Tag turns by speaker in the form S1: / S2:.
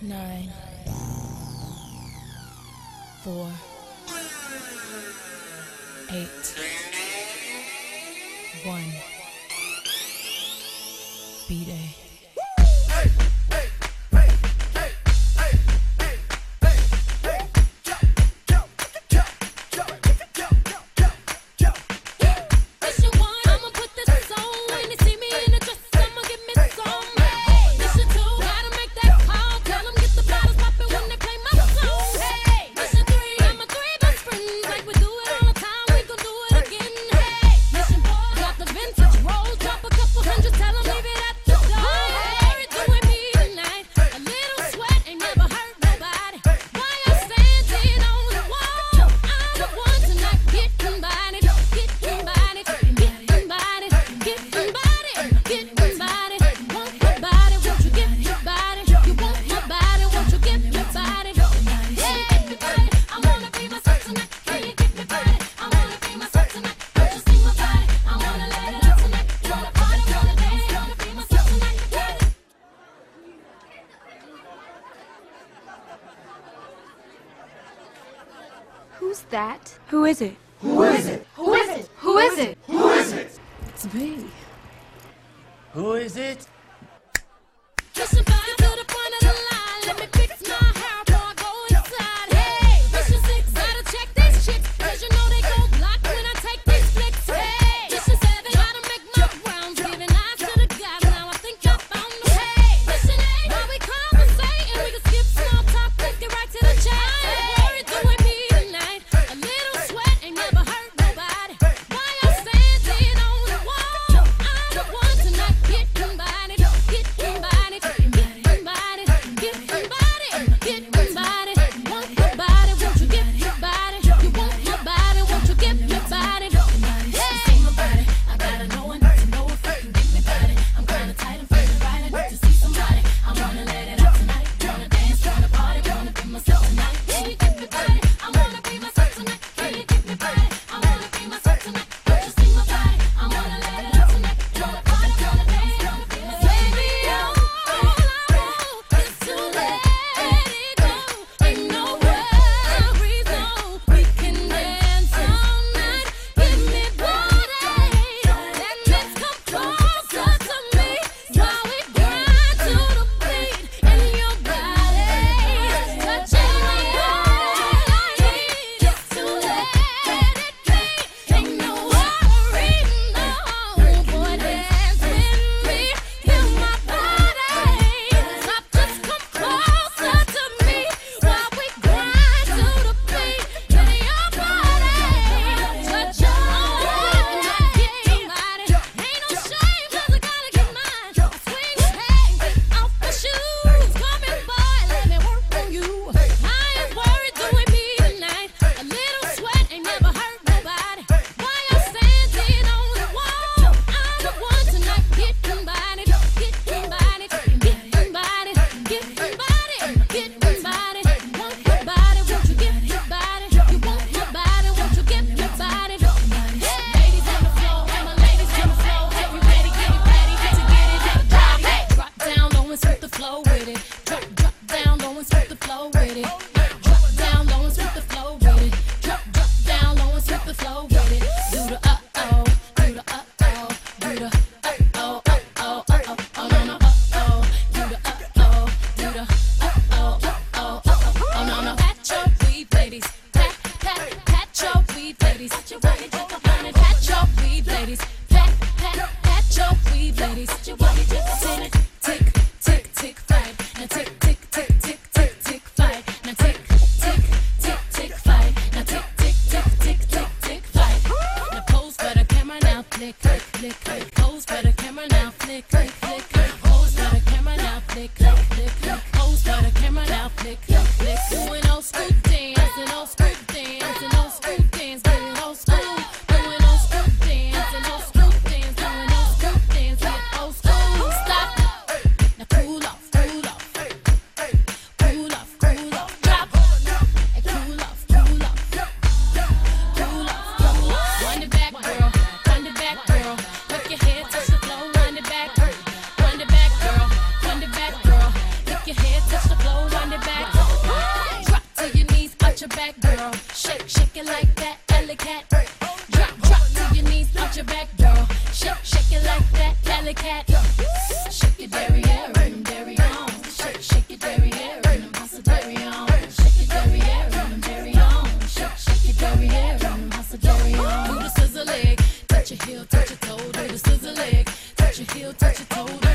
S1: nine, four, eight, one, B-Day.
S2: Who's that? Who is it? Who is it? Who is it? Who is it? Who is it?
S1: It's me.
S3: Who is it?
S1: ladies. Pat your weed, ladies. Pat, pat, pat your weed, ladies. Sit cat. Drop, drop to your knees, put your back, girl. Shake, shake it like that, alley cat. Shake your derriere and derry on. Shake, shake your derriere I'm also derry. Shake your derriere I'm derry. Shake, shake your derriere I'm also derry on. Leg, touch your heel, touch your toe. Do the scissor leg, touch your heel, touch your toe.